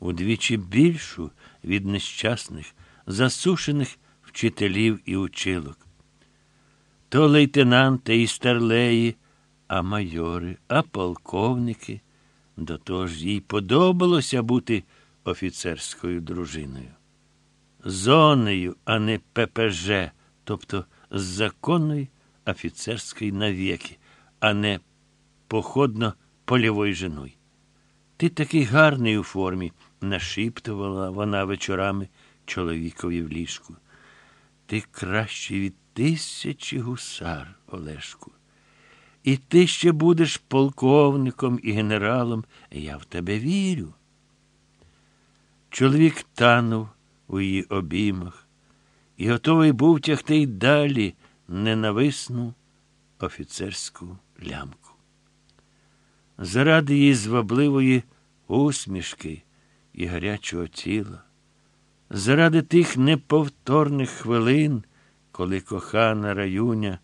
удвічі більшу від нещасних, засушених вчителів і училок. То лейтенанти і старлеї, а майори, а полковники. До того ж їй подобалося бути офіцерською дружиною. Зонею, а не ППЖ, тобто з законної офіцерської навіки, а не походно-польовою женою. Ти такий гарний у формі, нашіптувала вона вечорами чоловікові в ліжку. Ти кращий від тисячі гусар, Олешку. І ти ще будеш полковником і генералом, я в тебе вірю. Чоловік танув у її обіймах і готовий був тягти й далі ненависну офіцерську лямку. Заради її звабливої усмішки і гарячого тіла, заради тих неповторних хвилин, коли кохана раюня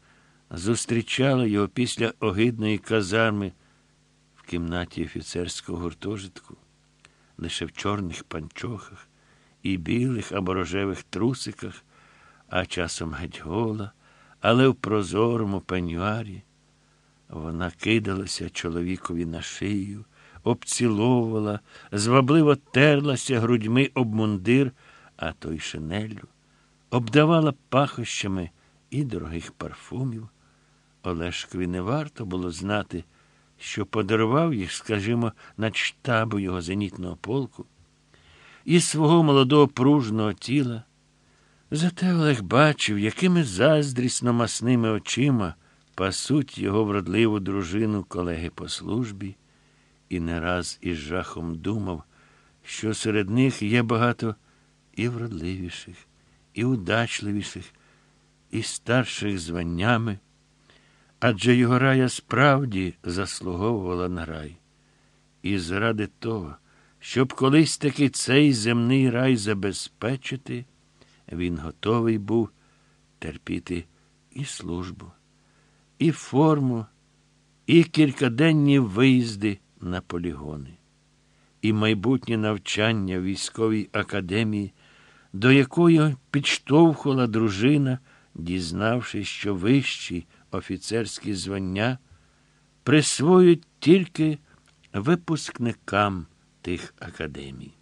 зустрічала його після огидної казарми в кімнаті офіцерського гуртожитку, лише в чорних панчохах і білих або рожевих трусиках, а часом геть гола, але в прозорому пенюарі. Вона кидалася чоловікові на шию, обціловувала, звабливо терлася грудьми об мундир, а той шинелю, обдавала пахощами і дорогих парфумів. Олешкові не варто було знати, що подарував їх, скажімо, на штабу його зенітного полку, із свого молодого пружного тіла. Зате Олег бачив, якими заздрісно масними очима пасуть його вродливу дружину колеги по службі, і не раз із жахом думав, що серед них є багато і вродливіших, і удачливіших, і старших званнями. Адже його рая справді заслуговувала на рай. І заради того, щоб колись таки цей земний рай забезпечити, він готовий був терпіти і службу, і форму, і кількаденні виїзди на полігони, і майбутнє навчання в військовій академії, до якої підштовхувала дружина, дізнавшись, що вищі офіцерські звання присвоюють тільки випускникам тих академій.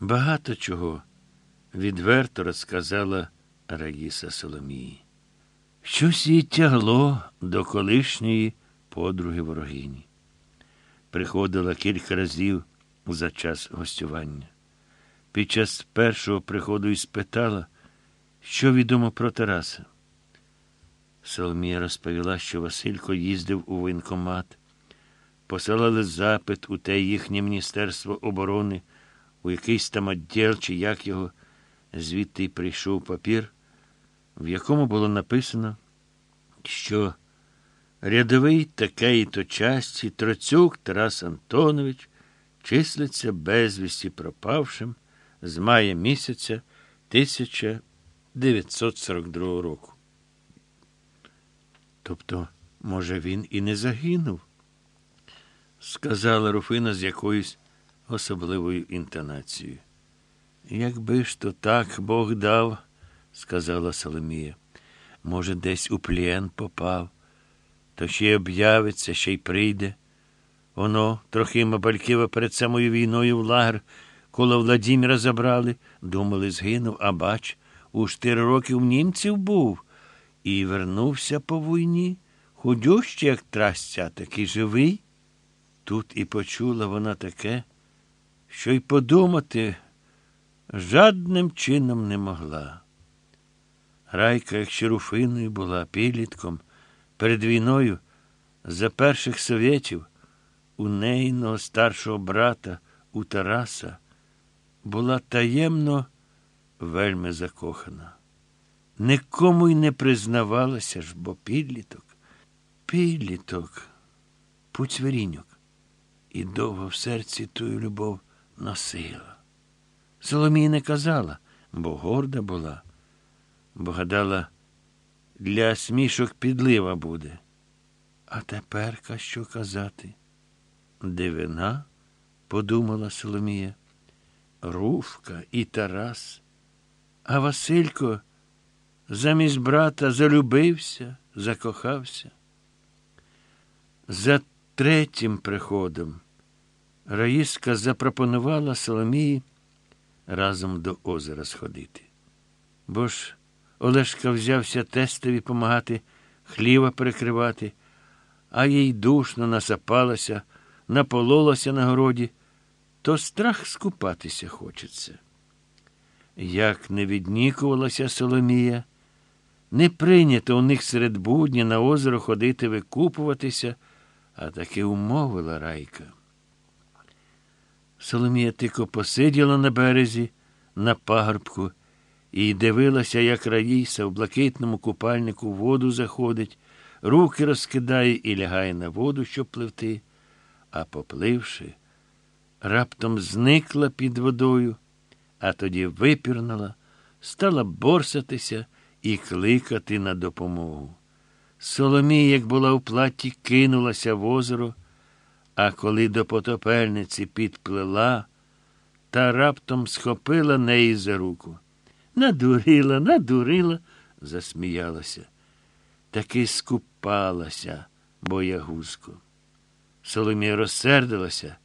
Багато чого відверто розказала Раїса Соломії. Щось їй тягло до колишньої подруги ворогині. Приходила кілька разів за час гостювання. Під час першого приходу і спитала, що відомо про Тараса. Соломія розповіла, що Василько їздив у воєнкомат, посилали запит у те їхнє Міністерство оборони, у якийсь там відділ, чи як його, звідти й прийшов папір, в якому було написано, що рядовий такої то часті Троцюк Тарас Антонович числиться безвісті пропавшим з мая місяця 1942 року. Тобто, може, він і не загинув, сказала Руфина з якоюсь особливою інтонацією. Якби ж то так Бог дав, сказала Соломія. Може, десь у плен попав, то ще й об'явиться, ще й прийде. Воно, Трохима Бальківа перед самою війною в лагер, коло Владіміра забрали, думали, згинув, а бач, у чотири роки в німців був і вернувся по війні, худющий, як трастя, такий живий. Тут і почула вона таке, що й подумати жадним чином не могла. Райка, як Руфиною була підлітком, перед війною за перших совєтів у нейного старшого брата у Тараса була таємно вельми закохана. Нікому й не признавалася ж, бо підліток, підліток, пуцверінюк, і довго в серці тую любов носила. Соломія не казала, бо горда була, бо гадала, для смішок підлива буде. А теперка що казати? Дивина подумала Соломія. Руфка і Тарас. А Василько замість брата залюбився, закохався. За третім приходом Раїска запропонувала Соломії разом до озера сходити. Бо ж Олешка взявся тестові помагати, хліва перекривати, а їй душно насапалася, напололася на городі, то страх скупатися хочеться. Як не віднікувалася Соломія, не прийнято у них серед будні на озеро ходити викупуватися, а таки умовила райка. Соломія тихо посиділа на березі, на пагорбку, і дивилася, як раїса в блакитному купальнику в воду заходить, руки розкидає і лягає на воду, щоб пливти, а попливши, раптом зникла під водою, а тоді випірнула, стала борсатися і кликати на допомогу. Соломія, як була в платі, кинулася в озеро, а коли до потопельниці підплила, та раптом схопила неї за руку. Надурила, надурила, засміялася. Таки скупалася, боягузко. Соломія розсердилася,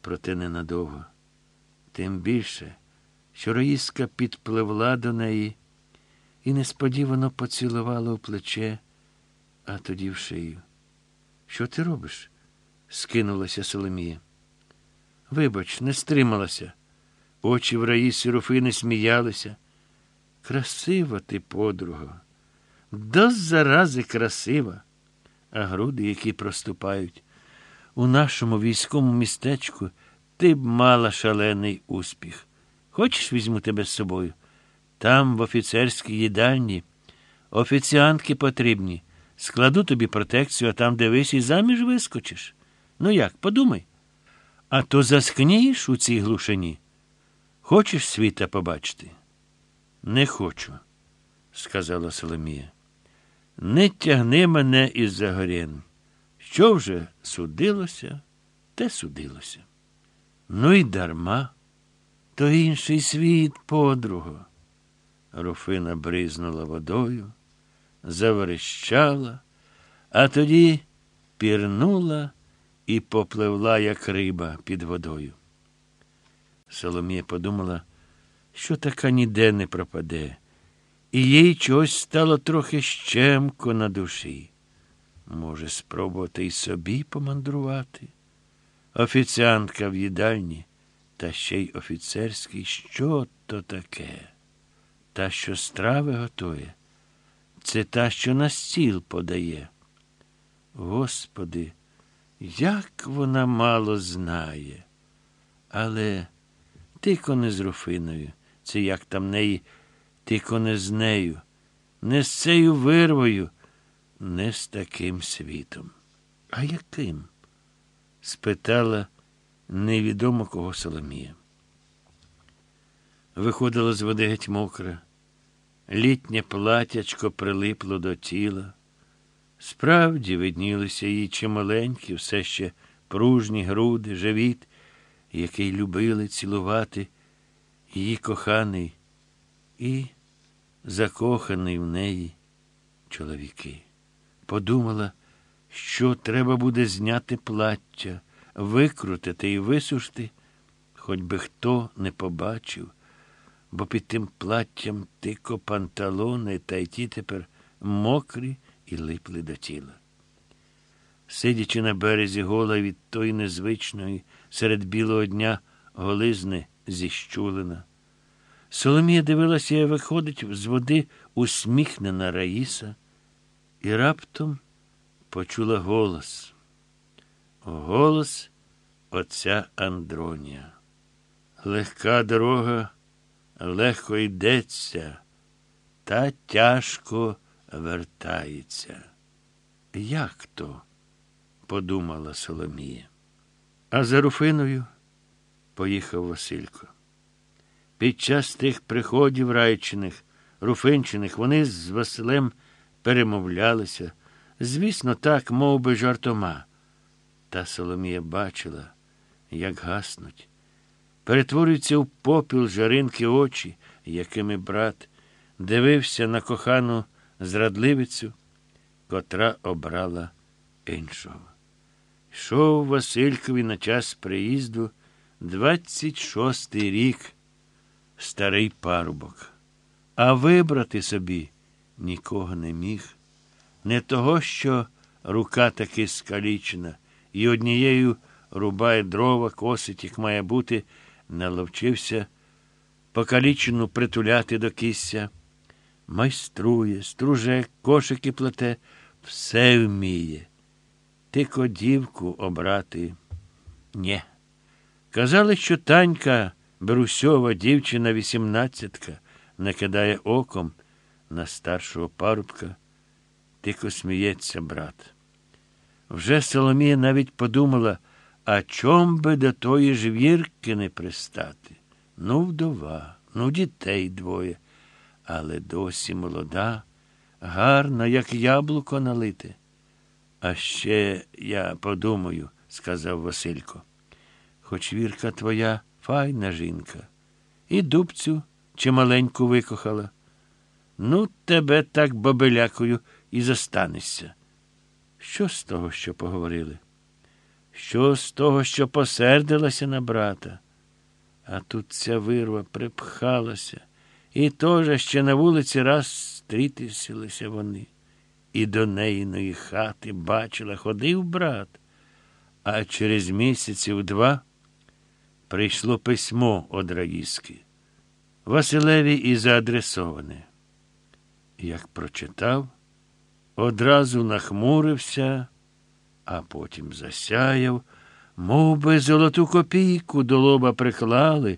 проте ненадовго. Тим більше, що Раїска підпливла до неї і несподівано поцілувала у плече, а тоді в шию. Що ти робиш? скинулася Соломія. Вибач, не стрималася. Очі в Раїсі Руфини сміялися. Красива ти, подруга. До зарази красива, а груди, які проступають. У нашому військовому містечку ти б мала шалений успіх. Хочеш, візьму тебе з собою? Там, в офіцерській їдальні, офіціантки потрібні. Складу тобі протекцію, а там дивись і заміж вискочиш. Ну як, подумай. А то заскнієш у цій глушині. Хочеш світа побачити? Не хочу, сказала Соломія. Не тягни мене із за горін. Що вже судилося, те судилося. Ну й дарма, то інший світ, подруго. Руфина бризнула водою, заверещала, а тоді пірнула і попливла, як риба під водою. Соломія подумала, що така ніде не пропаде, і їй чогось стало трохи щемко на душі. Може, спробувати й собі помандрувати. Офіціантка в їдальні, та ще й офіцерський, що то таке? Та, що страви готує, це та, що на стіл подає. Господи, як вона мало знає. Але тико не з Руфиною, це як там неї, тико не з нею, не з цією вирвою, не з таким світом. А яким? спитала невідомо кого Соломія. Виходила з води геть мокра, літнє платячко прилипло до тіла. Справді виднілися її чималенькі, все ще пружні груди, живіт, який любили цілувати її коханий і закоханий в неї чоловіки. Подумала, що треба буде зняти плаття, викрутити і висушити, хоч би хто не побачив, бо під тим платтям тико панталони та й ті тепер мокрі і липли до тіла. Сидячи на березі гола від тої незвичної, серед білого дня голизни зіщулена. Соломія дивилася, як виходить з води усміхнена Раїса, і раптом почула голос. Голос отця Андронія. Легка дорога легко йдеться, та тяжко вертається. Як то? подумала Соломія. А за Руфиною поїхав Василько. Під час тих приходів райчиних, руфинчиних, вони з Василем перемовлялися. Звісно, так, мов би, жартома. Та Соломія бачила, як гаснуть. Перетворюються в попіл жаринки очі, якими брат дивився на кохану зрадливицю, котра обрала іншого. Йшов Василькові на час приїзду 26-й рік, старий парубок, а вибрати собі нікого не міг. Не того, що рука таки скалічена, і однією рубає дрова, косить, як має бути, наловчився покалічену притуляти до кісся. Майструє, струже, кошики плете, все вміє. Тико дівку обрати. Нє. Казали, що танька Берусьова дівчина вісімнадцятка не кидає оком на старшого парубка. Тихо сміється брат. Вже Соломія навіть подумала, а чом би до тої ж вірки не пристати? Ну, вдова, ну, дітей двоє, але досі молода, гарна, як яблуко налите. А ще я подумаю, сказав Василько. Хоч вірка твоя файна жінка, і дубцю чи маленьку викохала. Ну, тебе так бабелякою і застанешся. Що з того, що поговорили? Що з того, що посердилася на брата? А тут ця вирва припхалася, і теж ще на вулиці раз стрітисилися вони. І до неїної хати бачила, ходив брат. А через місяців два прийшло письмо од Раїски. Василеві і заадресоване. Як прочитав, одразу нахмурився, а потім засяяв, мов би золоту копійку до лоба приклали,